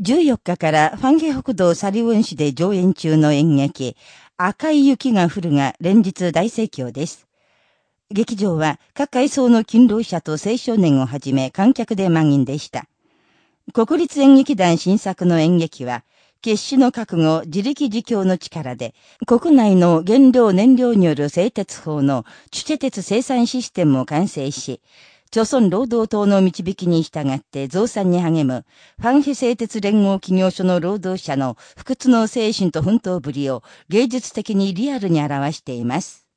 14日からファンヘ北道サリウン市で上演中の演劇、赤い雪が降るが連日大盛況です。劇場は各階層の勤労者と青少年をはじめ観客で満員でした。国立演劇団新作の演劇は、決死の覚悟、自力自強の力で、国内の原料燃料による製鉄法のチュチェ鉄生産システムを完成し、朝鮮労働党の導きに従って増産に励む、ファンヘ製鉄連合企業所の労働者の不屈の精神と奮闘ぶりを芸術的にリアルに表しています。